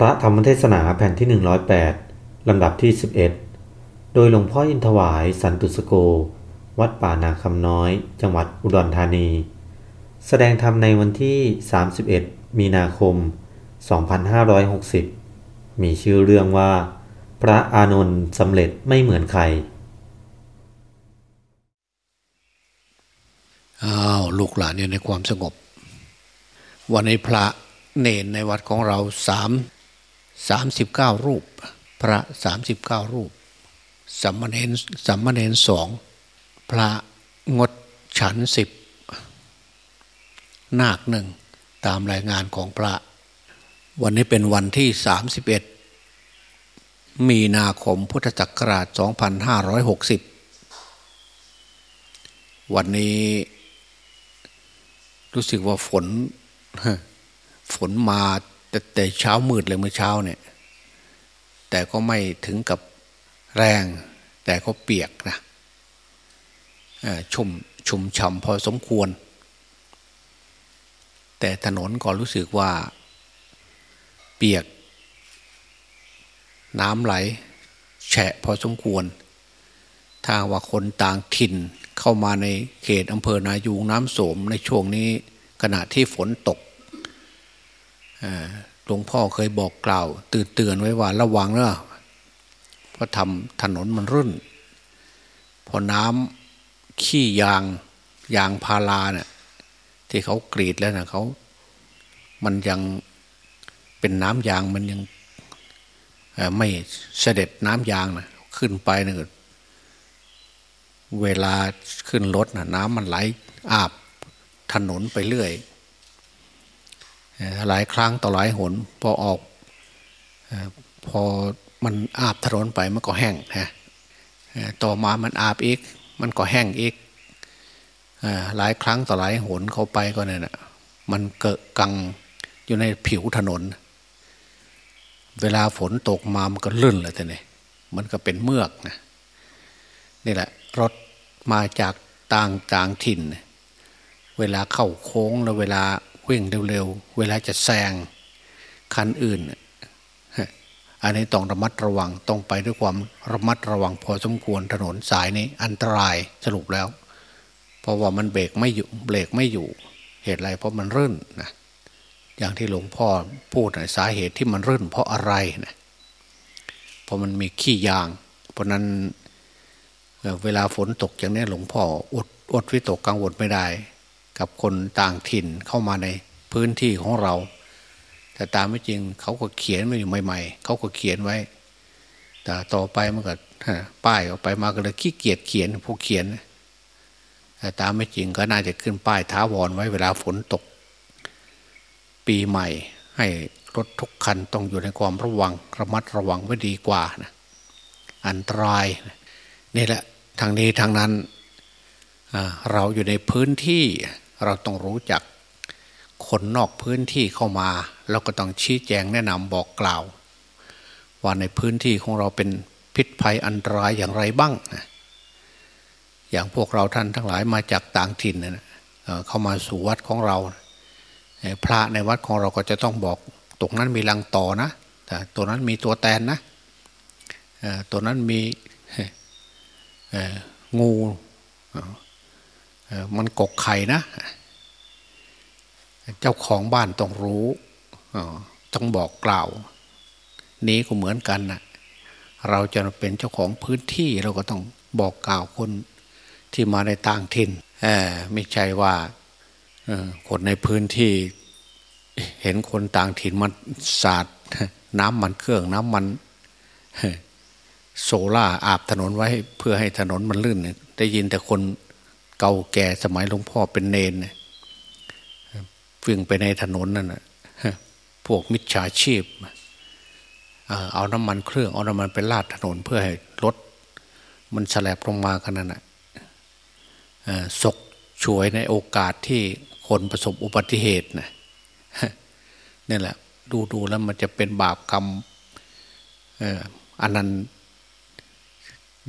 พระธรรมเทศนาแผ่นที่ 108 ลำดับที่ 11 โดยหลวงพ่ออินทวายสันตุสโก วัดป่านาคำน้อย จังหวัดอุดรธานี แสดงธรรมในวันที่ 31 มีนาคม 2560 มีชื่อเรื่องว่า พระอานนท์สำเร็จไม่เหมือนใคร อ้าว ลูกหลานอยู่ในความสงบ วันนี้พระเนนในวัดของเราสาม สามสิบเก้ารูป พระสามสิบเก้ารูปสัมมาเนนสัมมาเนนสองพระงดฉันสิบนาคหนึ่งตามรายงานของพระ วันนี้เป็นวันที่สามสิบเอ็ดมีนาคมพุทธศักราชสองพันห้าร้อยหกสิบวันนี้รู้สึกว่าฝน ฝนมา แต่แต่เช้ามืดเลยเมื่อเช้าเนี่ย แต่ก็ไม่ถึงกับแรง แต่ก็เปียกนะชุ่มชุ่มฉ่ำพอสมควร แต่ถนนก็รู้สึกว่า เปียก น้ำไหล แฉะพอสมควร ถ้าว่าคนต่างถิ่นเข้ามาในเขตอำเภอนายูงน้ำโสมในช่วงนี้ขณะที่ฝนตก หลวงพ่อเคยบอกกล่าว ตื่นเตือนไว้ว่าระวังเนอะเพราะทำถนนมันรุ่น พอน้ำขี้ยางยางพาราเนี่ยที่เขากรีดแล้วนะเขา มันยังเป็นน้ำยางมันยังไม่เสด็จน้ำยางนะขึ้นไปนะเวลาขึ้นรถนะน้ำมันไหลอาบถนนไปเรื่อย หลายครั้งต่อหลายหนพอออกพอมันอาบถนนไปมันก็แห้งฮะต่อมามันอาบอีก มันก็แห้งอีกหลายครั้งต่อหลายหนเขาไปก็เนี่ยนะมันเกิดกังอยู่ในผิวถนน เวลาฝนตกมามันก็ลื่นเลยแต่เนี่ยมันก็เป็นเมือกนะนี่แหละ รถมาจากต่างต่างถิ่น เวลาเข้าโค้งแล้วเวลา วิ่งเร็วๆ เวลาจะแซงคันอื่น อันนี้ต้องระมัดระวังต้องไปด้วยความระมัดระวังพอสมควรถนนสายนี้อันตรายสรุปแล้ว เพราะว่ามันเบรกไม่อยู่เบรกไม่อยู่เหตุไรเพราะมันรื่นนะอย่างที่หลวงพ่อพูดนะสาเหตุที่มันรื่นเพราะอะไรนะเพราะมันมีขี้ยาง เพราะนั้นเวลาฝนตกอย่างนี้หลวงพ่ออดอดวิตกกังวลไม่ได้ กับคนต่างถิ่นเข้ามาในพื้นที่ของเรา แต่ตามไม่จริงเขาก็เขียนมาอยู่ใหม่ ๆเขาก็เขียนไว้ แต่ต่อไปมันก็ป้ายออกไปมาก็เลยขี้เกียจเขียนผู้เขียนแต่ตามไม่จริงก็น่าจะขึ้นป้ายท้าวรไว้เวลาฝนตก ปีใหม่ ให้รถทุกคันต้องอยู่ในความระวังระมัดระวังไว้ดีกว่านะอันตรายนี่แหละทางนี้ทางนั้นเราอยู่ในพื้นที่ เราต้องรู้จักคนนอกพื้นที่เข้ามาเราก็ต้องชี้แจงแนะนำบอกกล่าว ว่าในพื้นที่ของเราเป็นพิษภัยอันตรายอย่างไรบ้าง อย่างพวกเราท่านทั้งหลายมาจากต่างถิ่นเข้ามาสู่วัดของเรา พระในวัดของเราก็จะต้องบอกตรงนั้นมีรังต่อนะแต่ตัวนั้นมีตัวแตนนะตัวนั้นมีงู มันกกไข่นะ เจ้าของบ้านต้องรู้ต้องบอกกล่าว นี้ก็เหมือนกันนะเราจะเป็นเจ้าของพื้นที่เราก็ต้องบอกกล่าวคนที่มาในต่างถิ่นไม่ใช่ว่าคนในพื้นที่ เห็นคนต่างถิ่นมันสาดน้ำมันเครื่องน้ำมันโซล่าอาบถนนไว้เพื่อให้ถนนมันลื่น ได้ยินแต่คน เก่าแก่สมัยหลวงพ่อเป็นเนนวิ่งไปในถนนนั่นพวกมิจฉาชีพเอาน้ำมันเครื่องเอาน้ำมันไปลาดถนนเพื่อให้รถมันแฉลบลงมาขนาดนั้นศกช่วยในโอกาสที่คนประสบอุบัติเหตุนะนี่แหละ ดูดูแล้วมันจะเป็นบาปกรรมอันนั้น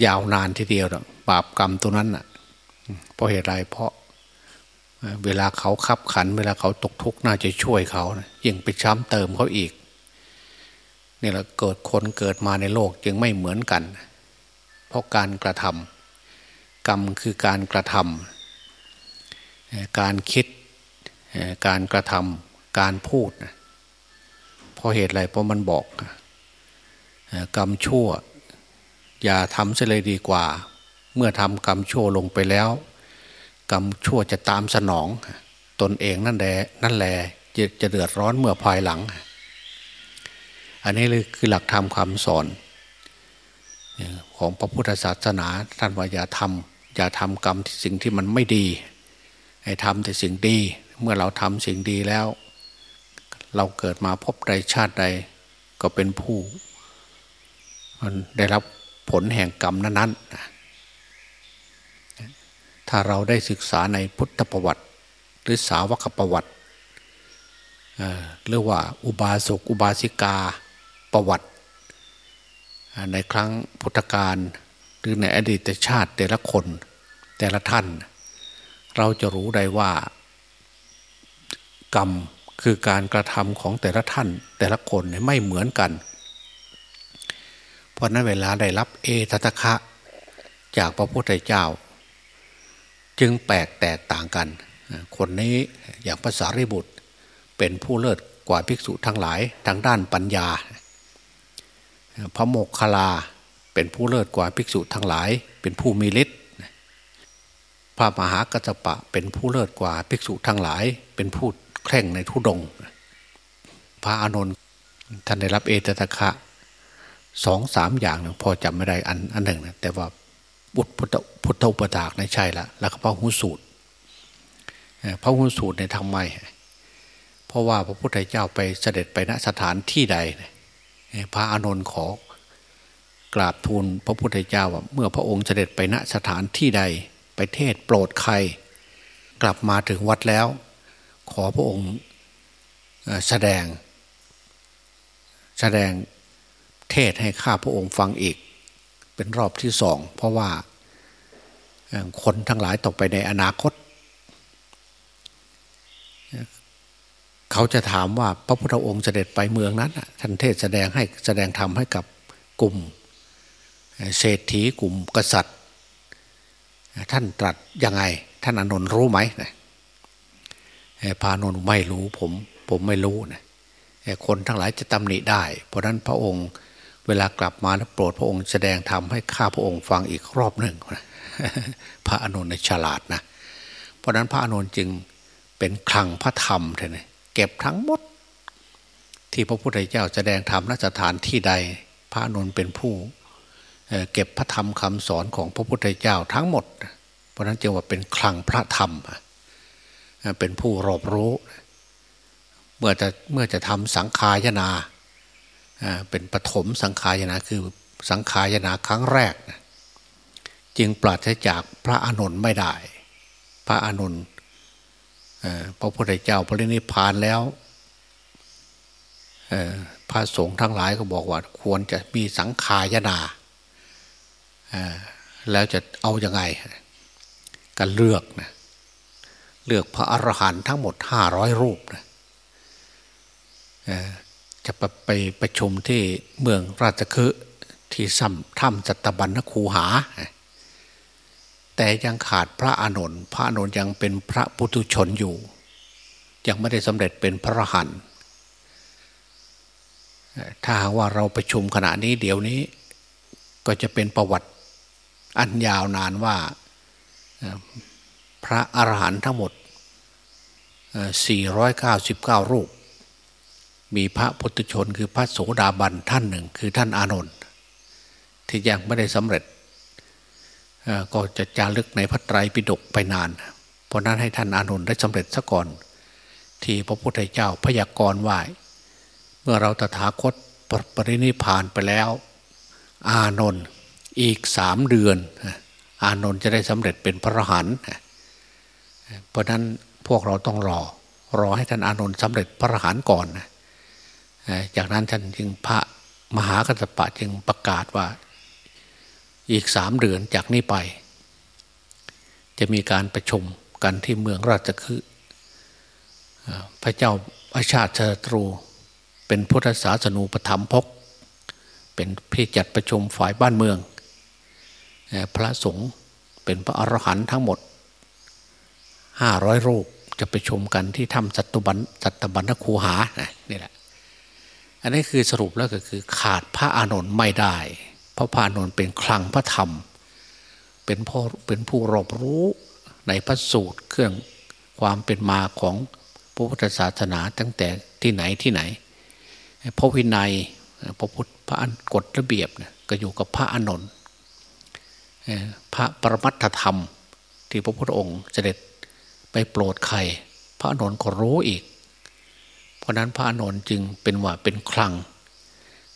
ยาวนานทีเดียวหรอกบาปกรรมตัวนั้นอะ เพราะเหตุไรเพราะเวลาเขาขับขัน เวลาเขาตกทุกข์น่าจะช่วยเขานะยิ่งไปช้ำเติมเขาอีกนี่แหละเกิดคนเกิดมาในโลกจึงไม่เหมือนกัน เพราะการกระทำกรรมคือการกระทำการคิดการกระทำการพูดเพราะเหตุอะไรเพราะมันบอกกรรมชั่ว อย่าทำเสียเลยดีกว่า เมื่อทำกรรมชั่วลงไปแล้ว กรรมชั่วจะตามสนอง ตนเองนั่นแหละนั่นแหละจะจะเดือดร้อนเมื่อภายหลัง อันนี้เลยคือหลักธรรมคำสอน ของพระพุทธศาสนาท่านว่าอย่าทำอย่าทำกรรมสิ่งที่มันไม่ดี ให้ทำแต่สิ่งดี เมื่อเราทำสิ่งดีแล้ว เราเกิดมาพบใดชาติใดก็เป็นผู้มันได้รับผลแห่งกรรมนั้นๆ ถ้าเราได้ศึกษาในพุทธประวัติ หรือสาวกประวัติหรือว่าอุบาสกอุบาสิกาประวัติ ในครั้งพุทธกาลหรือในอดีตชาติแต่ละคนแต่ละท่าน เราจะรู้ได้ว่า กรรมคือการกระทำของแต่ละท่าน แต่ละคนไม่เหมือนกัน เพราะนั้นเวลาได้รับเอตตะคะ จากพระพุทธเจ้า จึงแปลกแตกต่างกัน คนนี้อย่างภาษาริบุตรเป็นผู้เลิศกว่าภิกษุทั้งหลายทางด้านปัญญา พระโมกขลาเป็นผู้เลิศกว่าภิกษุทั้งหลาย เป็นผู้มีฤทธิ์พระมหากัจปะเป็นผู้เลิศกว่าภิกษุทั้งหลาย เป็นผู้แข่งในทุดง พระอานนท์ท่านได้รับเอตตะคะสองสามอย่างพอจำไม่ได้อันอันหนึ่งนะแต่ว่า บุตรพุทธอุปถากในใช่ละแล้วก็พระหุสูตรพระหุสูตรในทำไม เพราะว่าพระพุทธเจ้าไปเสด็จไปณสถานที่ใด พระอานนท์ขอกราบทูลพระพุทธเจ้าว่าเมื่อพระองค์เสด็จไปณสถานที่ใด ไปเทศโปรดใคร กลับมาถึงวัดแล้ว ขอพระองค์แสดง แสดงเทศให้ข้าพระองค์ฟังอีก เป็นรอบที่สอง เพราะว่าคนทั้งหลายตกไปในอนาคต เขาจะถามว่าพระพุทธองค์เสด็จไปเมืองนั้นท่านเทศแสดงให้แสดงธรรมให้กับกลุ่มเศรษฐีกลุ่มกษัตริย์ ท่านตรัสยังไง ท่านอนนท์รู้ไหมพานนท์ไม่รู้ผมผมไม่รู้นะคนทั้งหลายจะตำหนิได้ เพราะนั้นพระองค์ เวลากลับมาแล้วโปรดพระองค์แสดงธรรมให้ข้าพระองค์ฟังอีกรอบหนึ่งพระอนุนในฉลาดนะ เพราะนั้นพระอนุนจึงเป็นคลังพระธรรมเท่นี่เก็บทั้งหมด ที่พระพุทธเจ้าแสดงธรรมนสถานที่ใด พระอนุนเป็นผู้เก็บพระธรรมคำสอนของพระพุทธเจ้าทั้งหมด เพราะนั้นจึงว่าเป็นคลังพระธรรมเป็นผู้รอบรู้ เมื่อจะเมื่อจะทำสังขายนา เป็นปฐมสังขายนาคือสังขายนาครั้งแรกนะจึงปราศจากพระอานนท์ไม่ได้ พระอานนท์พระพุทธเจ้าพระนิพพานแล้วพระสงฆ์ทั้งหลายก็บอกว่า ควรจะมีสังขายนาแล้วจะเอาอยัางไงกันเลือกนะเลือกพระอรหันต์ทั้งหมดห้าร้อยรูปนะ จะไปประชุมที่เมืองราชคฤห์ที่ซ้ำถ้ำจัตบันนคูหา แต่ยังขาดพระอานนท์พระอานนท์ยังเป็นพระปุถุชนอยู่ ยังไม่ได้สำเร็จเป็นพระหันถ้าว่าเราประชุมขณะนี้เดี๋ยวนี้ก็จะเป็นประวัติอันยาวนานว่าพระอรหันต์ทั้งหมด 499 รูป มีพระพุทธชนคือพระโสดาบันท่านหนึ่ง คือท่านอานนท์ที่ยังไม่ได้สำเร็จก็จะจารึกในพระไตรปิฎกไปนาน เพราะนั้นให้ท่านอานนท์ได้สำเร็จซะก่อน ที่พระพุทธเจ้าพยากรณ์ว่าเมื่อเราตถาคตปรินิพานไปแล้ว อานนท์อีกสามเดือน อานนท์จะได้สำเร็จเป็นพระหันเพราะนั้นพวกเราต้องรอรอให้ท่านอานนท์สำเร็จพระหันก่อนนะ จากนั้นท่านจึงพระมหากัสปะจึงประกาศว่า อีกสามเดือนจากนี้ไป จะมีการประชุมกันที่เมืองราชคฤห์พระเจ้าอาชาติชตรู เป็นพุทธศาสนูปธรรมพก เป็นพี่จัดประชุมฝ่ายบ้านเมือง พระสงฆ์เป็นพระอรหันต์ทั้งหมดห้าร้อยรูปจะไปชมกันที่ถ้ำสัตบันสัตบันคูหานี่แหละ อันนี้คือสรุปแล้วก็คือขาดพระอานนท์ไม่ได้ เพราะพระอานนท์เป็นคลังพระธรรม เป็นพ่อเป็นผู้รอบรู้ในพระสูตรเครื่องความเป็นมาของพระพุทธศาสนาตั้งแต่ที่ไหนที่ไหนพระวินัยพระพุทธพระกฎระเบียบเนี่ยก็อยู่กับพระอานนท์พระปรมัตถธรรมที่พระพุทธองค์เสด็จไปโปรดใคร พระอานนท์ก็รู้อีก เพราะนั้นพระอานนท์จึงเป็นว่าเป็นคลัง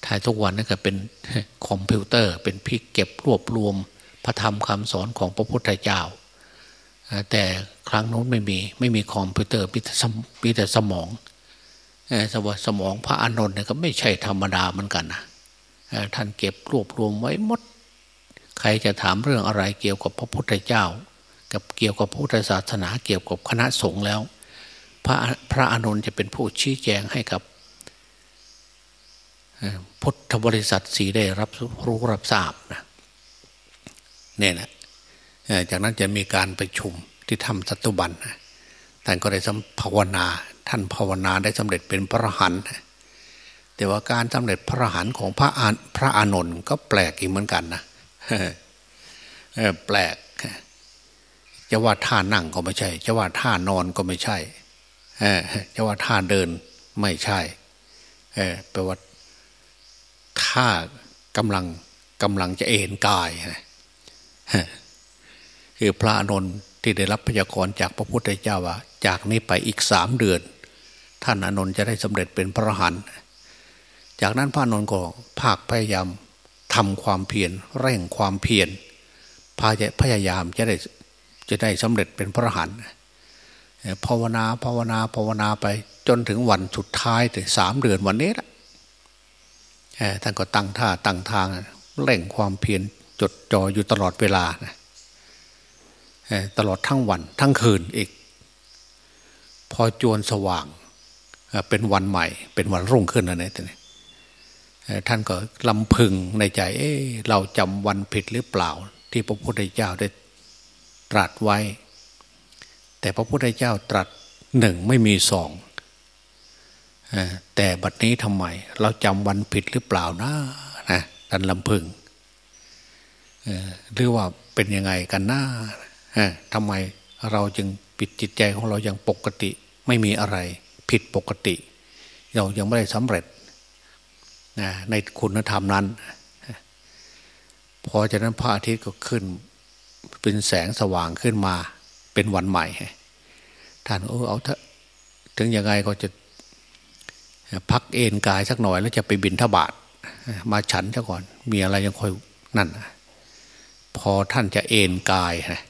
ถ่ายทุกวันนั่นก็เป็นคอมพิวเตอร์ เป็นพิกเก็บรวบรวม พระธรรมคำสอนของพระพุทธเจ้า แต่ครั้งโน้นไม่มีไม่มีคอมพิวเตอร์มีแต่สมองสวสมองพระอานนท์เนี่ยก็ไม่ใช่ธรรมดาเหมือนกันนะท่านเก็บรวบรวมไว้หมด ใครจะถามเรื่องอะไรเกี่ยวกับพระพุทธเจ้า กับเกี่ยวกับพุทธศาสนาเกี่ยวกับคณะสงฆ์แล้ว พระพระอานนท์จะเป็นผู้ชี้แจงให้กับพุทธบริษัทสีได้รับรู้รับทราบนะเนี่ยนะจากนั้นจะมีการประชุมที่ทำสัตุบันท่านก็ได้ภาวนา ท่านภาวนาได้สำเร็จเป็นพระหันแต่ว่าการสำเร็จพระหันของพระอานพระอานนท์ก็แปลกอีกเหมือนกันนะแปลกจะว่าท่านั่งก็ไม่ใช่ จะว่าท่านอนก็ไม่ใช่ จะว่าท่าเดินไม่ใช่แปลว่าท่ากำลังกำลังจะเอ็นกายคือพระอนนท์ที่ได้รับพยากรจากพระพุทธเจ้าว่า จากนี้ไปอีกสามเดือน ท่านอนนท์จะได้สำเร็จเป็นพระหันจากนั้นพระอนนท์ก็ภาคพยายามทำความเพียรเร่งความเพียรพยายามจะได้จะได้สำเร็จเป็นพระหัน ภาวนาภาวนาภาวนาไป จนถึงวันสุดท้ายถึงสามเดือนวันนี้ละท่านก็ตั้งท่าตั้งทางเร่งความเพียรจดจ่ออยู่ตลอดเวลานะตลอดทั้งวันทั้งคืนอีก พอจวนสว่างเป็นวันใหม่ เป็นวันรุ่งขึ้นนะเนี่ยท่านก็ลำพึงในใจ เอ้เราจำวันผิดหรือเปล่า ที่พระพุทธเจ้าได้ตรัสไว้ แต่พระพุทธเจ้าตรัสหนึ่งไม่มีสองแต่บัดนี้ทำไม เราจำวันผิดหรือเปล่านะนะท่านลำพึงหรือว่าเป็นยังไงกันน้าทำไมเราจึงปิดจิตใจของเราอย่างปกติ ไม่มีอะไร ผิดปกติ เรายังไม่ได้สำเร็จในคุณธรรมนั้น พอจากนั้นพระอาทิตย์ก็ขึ้น เป็นแสงสว่างขึ้นมา เป็นวันใหม่ท่านเออเอาเถอะถึงยังไงก็จะพักเอนกายสักหน่อย แล้วจะไปบินทบาทมาฉันซะก่อน มีอะไรยังคอยนั่นพอท่านจะเอนกายนะ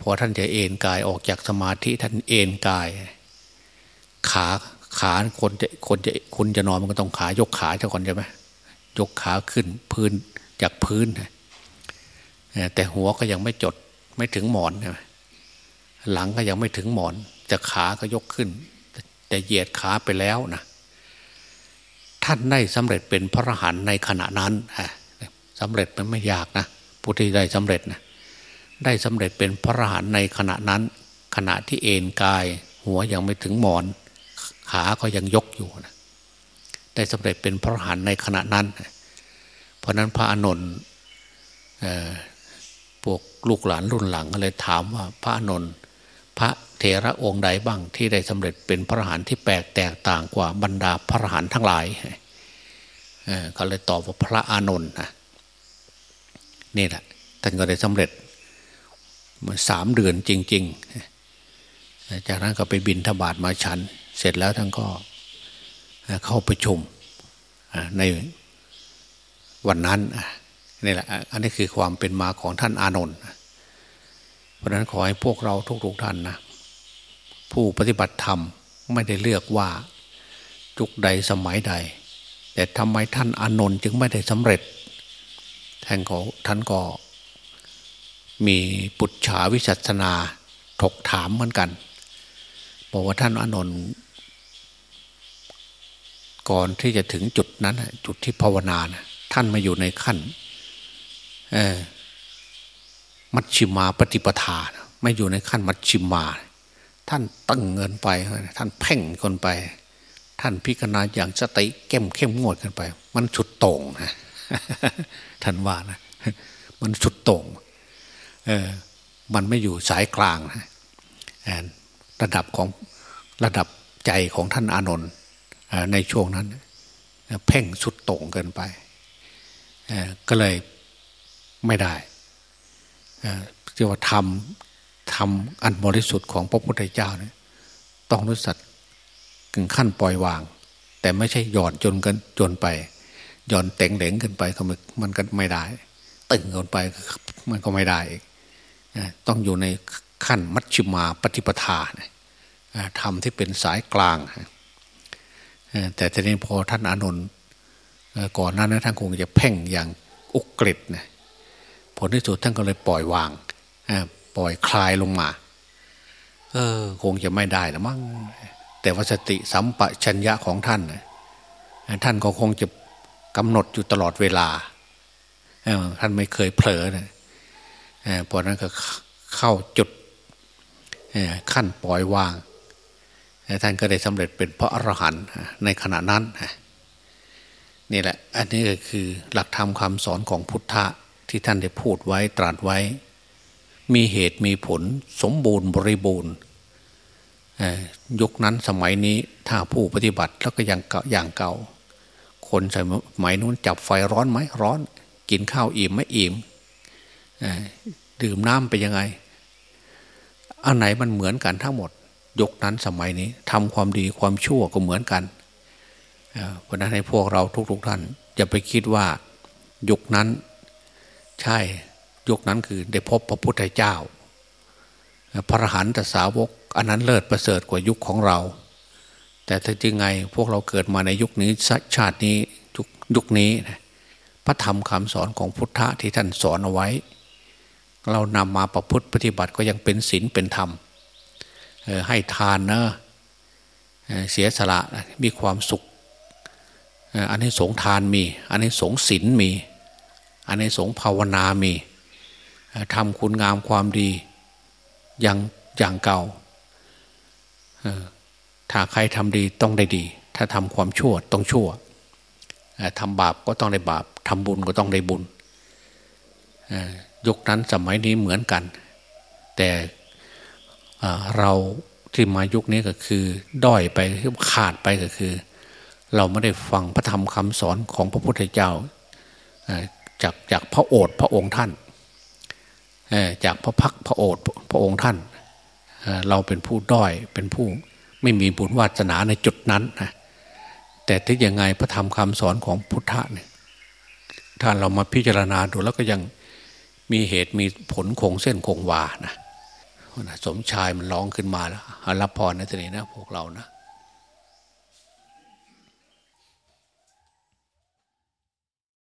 พอท่านจะเอนกายออกจากสมาธิท่านเอนกาย ขาขาคนจะคนจะคุณจะนอนมันก็ต้องขายกขาเจ้าก่อนใช่ไหมยกขาขึ้นพื้นจากพื้นแต่หัวก็ยังไม่จด ไม่ถึงหมอนใช่ไหมหลังก็ยังไม่ถึงหมอน จะขาก็ยกขึ้น แต่เหยียดขาไปแล้วนะท่านได้สำเร็จเป็นพระอรหันต์ในขณะนั้นสำเร็จมันไม่ยากนะผู้ที่ได้สำเร็จนะได้สำเร็จเป็นพระอรหันต์ในขณะนั้น ขณะที่เอนกาย หัวยังไม่ถึงหมอน ขาก็ยังยกอยู่นะได้สำเร็จเป็นพระอรหันต์ในขณะนั้น เพราะนั้นพระอานนท์ ลูกหลานรุ่นหลังก็เลยถามว่าพระอานนท์พระเถระองค์ใดบ้างที่ได้สำเร็จเป็นพระหันที่แปลกแตกต่างกว่าบรรดาพระหันทั้งหลายเขาเลยตอบว่าพระอานนท์นะนี่แหละท่านก็ได้สำเร็จมันสามเดือนจริง ๆ จากนั้นก็ไปบินทบาทมาฉัน เสร็จแล้วท่านก็เข้าประชุมในวันนั้น นี่แหละอันนี้คือความเป็นมาของท่านอานนท์เพราะนั้นขอให้พวกเราทุกๆท่านนะผู้ปฏิบัติธรรมไม่ได้เลือกว่าจุกใดสมัยใด แต่ทำไมท่านอานนท์จึงไม่ได้สำเร็จท่านก็ท่านก็มีปุจฉาวิจัสนาถกถามเหมือนกันบอกว่าท่านอานนท์ก่อนที่จะถึงจุดนั้นจุดที่ภาวนานะท่านมาอยู่ในขั้น มัชชิมาปฏิปทานะไม่อยู่ในขั้นมัชชิมา ท่านตั้งเงินไป ท่านเพ่งคนไป ท่านพิจารณาอย่างสติเข้มเข้มงวดกันไป มันสุดโต่งนะท่านว่านะมันสุดโต่งเออมันไม่อยู่สายกลางนะระดับของระดับใจของท่านอานนท์ในช่วงนั้น เพ่งสุดโต่งเกินไปก็เลย ไม่ได้เรียกว่าทำทำอันบริสุทธิ์ของพระพุทธเจ้าเนี่ยต้องรู้สัตถึงขั้นปล่อยวาง แต่ไม่ใช่หย่อนจนกันจนไปหย่อนเต่งเหลงกันไปมันก็ไม่ได้ ตึงกันไปมันก็ไม่ได้ต้องอยู่ในขั้นมัชฌิมาปฏิปทาทำที่เป็นสายกลาง แต่ทีนี้พอท่านอานนท์ก่อนหน้านั้นท่านคงจะเพ่งอย่างอุกฤษนะ ผลที่สุดท่านก็เลยปล่อยวางปล่อยคลายลงมา เออ คงจะไม่ได้ละมั้งแต่วสติสัมปชัญญะของท่านท่านก็คงจะกำหนดอยู่ตลอดเวลาท่านไม่เคยเผลอนะเพราะนั้นก็เข้าจุดขั้นปล่อยวาง ท่านก็ได้สำเร็จเป็นพระอรหันต์ในขณะนั้นนี่แหละ อันนี้ก็คือหลักธรรมคำสอนของพุทธะ ที่ท่านได้พูดไว้ตรัสไว้ มีเหตุมีผลสมบูรณ์บริบูรณ์ยุคนั้นสมัยนี้ถ้าผู้ปฏิบัติแล้วก็ยังอย่างเก่า คนสมัยนู้นจับไฟร้อนไหมร้อน กินข้าวอิ่มไม่อิ่มดื่มน้ำไปยังไง อันไหนมันเหมือนกันทั้งหมดยกนั้นสมัยนี้ทำความดีความชั่วก็เหมือนกันเพราะนั้นให้พวกเราทุกๆท่านอย่าไปคิดว่ายุคนั้น ใช่ยุคนั้นคือได้พบพระพุทธเจ้า พระหันตสาวก อันนั้นเลิศประเสริฐกว่ายุคของเรา แต่ถ้าจริงไงพวกเราเกิดมาในยุคนี้ชาตินี้ยุคยุคนี้ พระธรรมคำสอนของพุทธะที่ท่านสอนเอาไว้ เรานำมาประพฤติปฏิบัติก็ยังเป็นศีลเป็นธรรมให้ทานนะเสียสละมีความสุขอันนี้สงทานมี อันนี้สงศีลมี อันนี้สงภาวนามีทำคุณงามความดีอย่างอย่างเก่าถ้าใครทำดีต้องได้ดี ถ้าทำความชั่วต้องชั่วทำบาปก็ต้องได้บาปทำบุญก็ต้องได้บุญยุคนั้นสมัยนี้เหมือนกัน แต่เราที่มายุคนี้ก็คือ ด้อยไปขาดไปก็คือ เราไม่ได้ฟังพระธรรมคำสอนของพระพุทธเจ้า จากจากพระโอษฐ์พระองค์ท่านจากพระพักพระโอษฐ์พระองค์ท่านเราเป็นผู้ด้อยเป็นผู้ไม่มีบุญวาสนาในจุดนั้นนะแต่ที่ยังไงพระธรรมคำสอนของพุทธะเนี่ยถ้าเรามาพิจารณาดูแล้วก็ยังมีเหตุมีผลคงเส้นคงวานะสมชายมันร้องขึ้นมาแล้วรับพรในทีนี้นะพวกเรานะ